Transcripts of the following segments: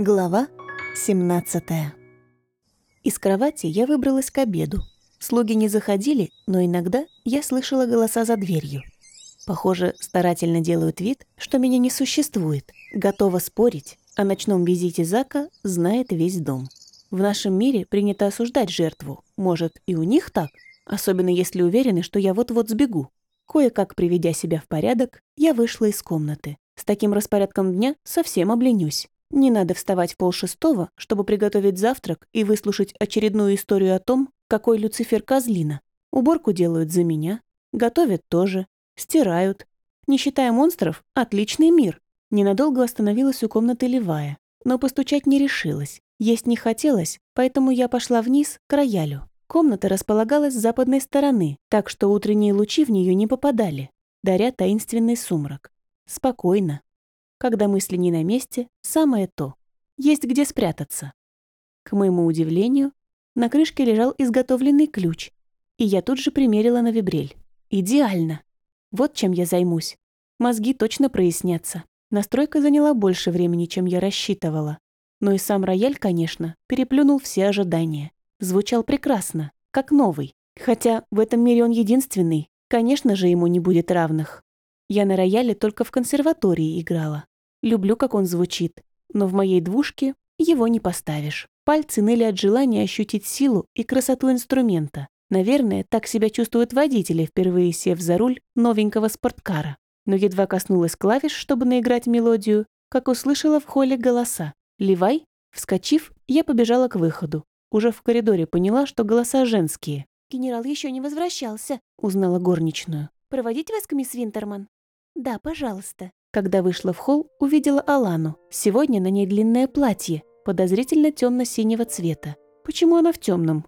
Глава 17 Из кровати я выбралась к обеду. Слуги не заходили, но иногда я слышала голоса за дверью. Похоже, старательно делают вид, что меня не существует. Готова спорить, о ночном визите Зака знает весь дом. В нашем мире принято осуждать жертву. Может, и у них так? Особенно если уверены, что я вот-вот сбегу. Кое-как приведя себя в порядок, я вышла из комнаты. С таким распорядком дня совсем обленюсь. Не надо вставать в полшестого, чтобы приготовить завтрак и выслушать очередную историю о том, какой Люцифер козлина. Уборку делают за меня, готовят тоже, стирают. Не считая монстров, отличный мир. Ненадолго остановилась у комнаты Левая, но постучать не решилась. Есть не хотелось, поэтому я пошла вниз к роялю. Комната располагалась с западной стороны, так что утренние лучи в нее не попадали, даря таинственный сумрак. Спокойно, когда мысли не на месте, самое то. Есть где спрятаться. К моему удивлению, на крышке лежал изготовленный ключ, и я тут же примерила на вибрель. Идеально. Вот чем я займусь. Мозги точно прояснятся. Настройка заняла больше времени, чем я рассчитывала. Но и сам рояль, конечно, переплюнул все ожидания. Звучал прекрасно, как новый. Хотя в этом мире он единственный, конечно же, ему не будет равных. Я на рояле только в консерватории играла. Люблю, как он звучит, но в моей двушке его не поставишь. Пальцы ныли от желания ощутить силу и красоту инструмента. Наверное, так себя чувствуют водители, впервые сев за руль новенького спорткара. Но едва коснулась клавиш, чтобы наиграть мелодию, как услышала в холле голоса. «Левай?» Вскочив, я побежала к выходу. Уже в коридоре поняла, что голоса женские. «Генерал еще не возвращался», — узнала горничную. «Проводить вас к мисс Винтерман?» «Да, пожалуйста». Когда вышла в холл, увидела Алану. Сегодня на ней длинное платье, подозрительно темно-синего цвета. Почему она в темном?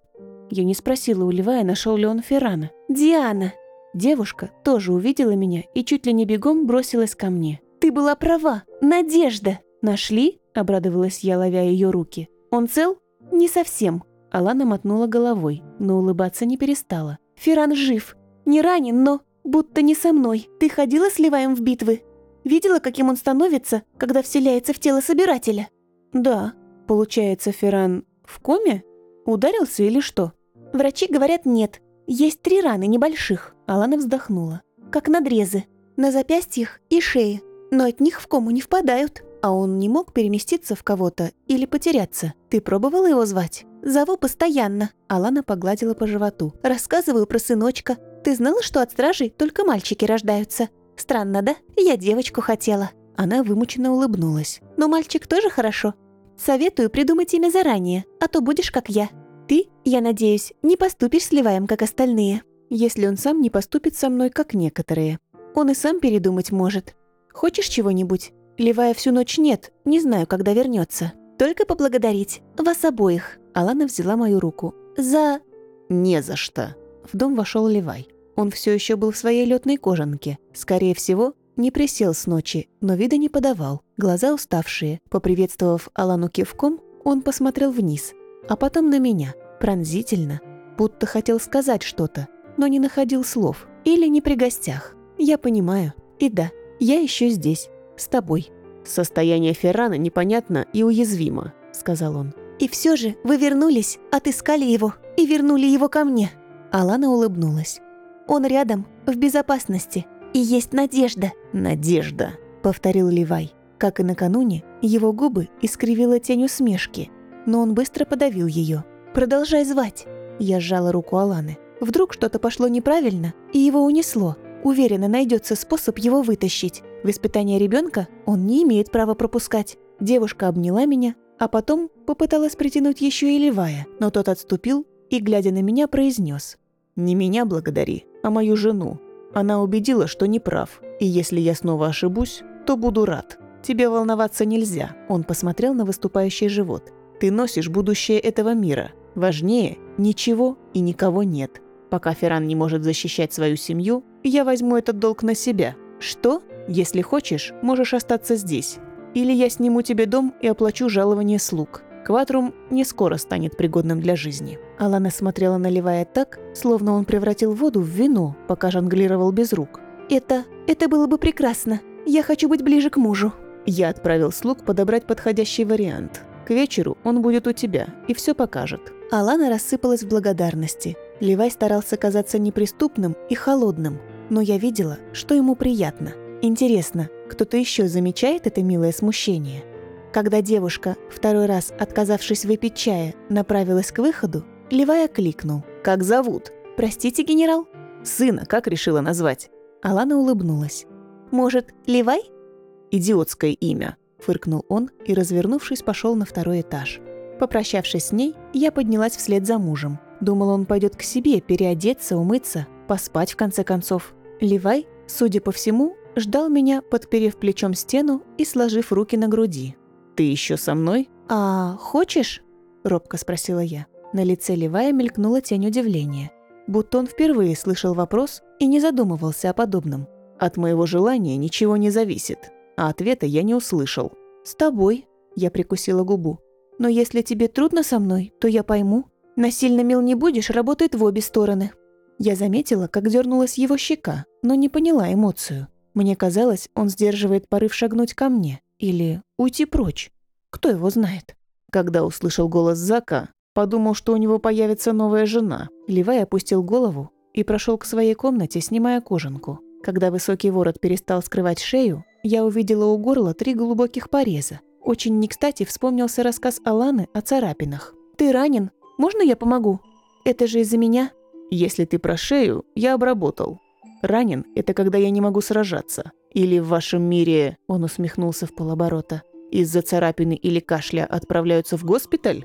Я не спросила у Левая, нашел ли он Феррана. «Диана!» Девушка тоже увидела меня и чуть ли не бегом бросилась ко мне. «Ты была права! Надежда!» «Нашли?» – обрадовалась я, ловя ее руки. «Он цел?» «Не совсем». Алана мотнула головой, но улыбаться не перестала. «Ферран жив. Не ранен, но будто не со мной. Ты ходила с Леваем в битвы?» Видела, каким он становится, когда вселяется в тело собирателя?» «Да. Получается, Ферран в коме? Ударился или что?» «Врачи говорят нет. Есть три раны небольших». Алана вздохнула. «Как надрезы. На запястьях и шее. Но от них в кому не впадают». «А он не мог переместиться в кого-то или потеряться? Ты пробовала его звать?» «Зову постоянно». Алана погладила по животу. «Рассказываю про сыночка. Ты знала, что от стражей только мальчики рождаются? Странно, да? Я девочку хотела». Она вымученно улыбнулась. «Но мальчик тоже хорошо. Советую придумать имя заранее, а то будешь как я. Ты, я надеюсь, не поступишь с Леваем, как остальные. Если он сам не поступит со мной, как некоторые. Он и сам передумать может. Хочешь чего-нибудь? Левая всю ночь нет, не знаю, когда вернется. Только поблагодарить. Вас обоих». Алана взяла мою руку. «За...» «Не за что». В дом вошел Левай. Он все еще был в своей летной кожанке. Скорее всего, не присел с ночи, но вида не подавал. Глаза уставшие. Поприветствовав Алану кивком, он посмотрел вниз, а потом на меня, пронзительно, будто хотел сказать что-то, но не находил слов. Или не при гостях. Я понимаю. И да, я еще здесь, с тобой. «Состояние Феррана непонятно и уязвимо», — сказал он. «И все же вы вернулись, отыскали его и вернули его ко мне». Алана улыбнулась. Он рядом, в безопасности. И есть надежда». «Надежда», — повторил Левай. Как и накануне, его губы искривила тень усмешки, но он быстро подавил ее. «Продолжай звать». Я сжала руку Аланы. Вдруг что-то пошло неправильно, и его унесло. Уверена, найдется способ его вытащить. В испытание ребенка он не имеет права пропускать. Девушка обняла меня, а потом попыталась притянуть еще и Левая, но тот отступил и, глядя на меня, произнес. «Не меня благодари, а мою жену. Она убедила, что не прав, и если я снова ошибусь, то буду рад. Тебе волноваться нельзя». Он посмотрел на выступающий живот. «Ты носишь будущее этого мира. Важнее ничего и никого нет. Пока Ферран не может защищать свою семью, я возьму этот долг на себя. Что? Если хочешь, можешь остаться здесь. Или я сниму тебе дом и оплачу жалование слуг. Кватрум не скоро станет пригодным для жизни». Алана смотрела, наливая так, словно он превратил воду в вино, пока жонглировал без рук. «Это... это было бы прекрасно. Я хочу быть ближе к мужу». Я отправил слуг подобрать подходящий вариант. К вечеру он будет у тебя и все покажет. Алана рассыпалась в благодарности. Левай старался казаться неприступным и холодным, но я видела, что ему приятно. Интересно, кто-то еще замечает это милое смущение? Когда девушка, второй раз отказавшись выпить чая, направилась к выходу, Левай окликнул. «Как зовут?» «Простите, генерал?» «Сына как решила назвать?» Алана улыбнулась. «Может, Левай?» «Идиотское имя», – фыркнул он и, развернувшись, пошел на второй этаж. Попрощавшись с ней, я поднялась вслед за мужем. Думала, он пойдет к себе, переодеться, умыться, поспать в конце концов. Левай, судя по всему, ждал меня, подперев плечом стену и сложив руки на груди. «Ты еще со мной?» «А хочешь?» – робко спросила я. На лице Левая мелькнула тень удивления. Будто он впервые слышал вопрос и не задумывался о подобном. «От моего желания ничего не зависит, а ответа я не услышал». «С тобой», – я прикусила губу. «Но если тебе трудно со мной, то я пойму. Насильно мил не будешь, работает в обе стороны». Я заметила, как дернулась его щека, но не поняла эмоцию. Мне казалось, он сдерживает порыв шагнуть ко мне или уйти прочь. Кто его знает? Когда услышал голос Зака, Подумал, что у него появится новая жена. Левай опустил голову и прошел к своей комнате, снимая кожанку. Когда высокий ворот перестал скрывать шею, я увидела у горла три глубоких пореза. Очень не кстати вспомнился рассказ Аланы о царапинах. «Ты ранен? Можно я помогу? Это же из-за меня?» «Если ты про шею, я обработал. Ранен – это когда я не могу сражаться. Или в вашем мире, он усмехнулся в полоборота, из-за царапины или кашля отправляются в госпиталь?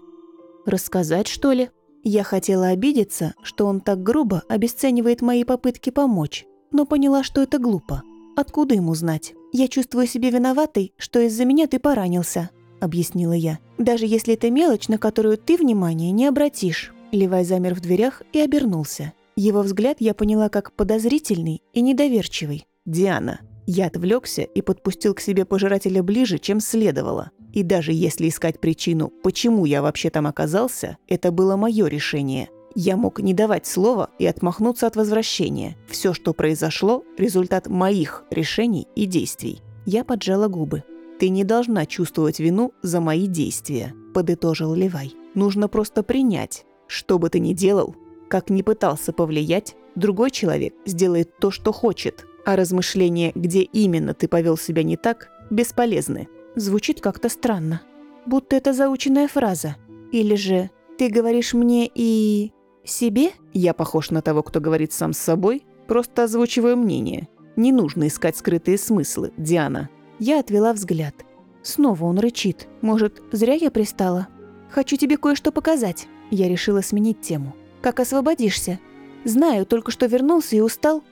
Рассказать, что ли? Я хотела обидеться, что он так грубо обесценивает мои попытки помочь, но поняла, что это глупо. Откуда ему знать? Я чувствую себя виноватой, что из-за меня ты поранился, объяснила я. Даже если это мелочь, на которую ты внимания не обратишь. Левай замер в дверях и обернулся. Его взгляд я поняла как подозрительный и недоверчивый. «Диана, я отвлекся и подпустил к себе пожирателя ближе, чем следовало. И даже если искать причину, почему я вообще там оказался, это было мое решение. Я мог не давать слова и отмахнуться от возвращения. Все, что произошло, результат моих решений и действий. Я поджала губы. «Ты не должна чувствовать вину за мои действия», – подытожил Левай. «Нужно просто принять. Что бы ты ни делал, как ни пытался повлиять, другой человек сделает то, что хочет. А размышления, где именно ты повел себя не так, бесполезны. Звучит как-то странно. Будто это заученная фраза. Или же «ты говоришь мне и... себе?» Я похож на того, кто говорит сам с собой, просто озвучиваю мнение. Не нужно искать скрытые смыслы, Диана. Я отвела взгляд. Снова он рычит. Может, зря я пристала? Хочу тебе кое-что показать. Я решила сменить тему. Как освободишься? Знаю, только что вернулся и устал.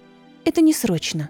Это не срочно.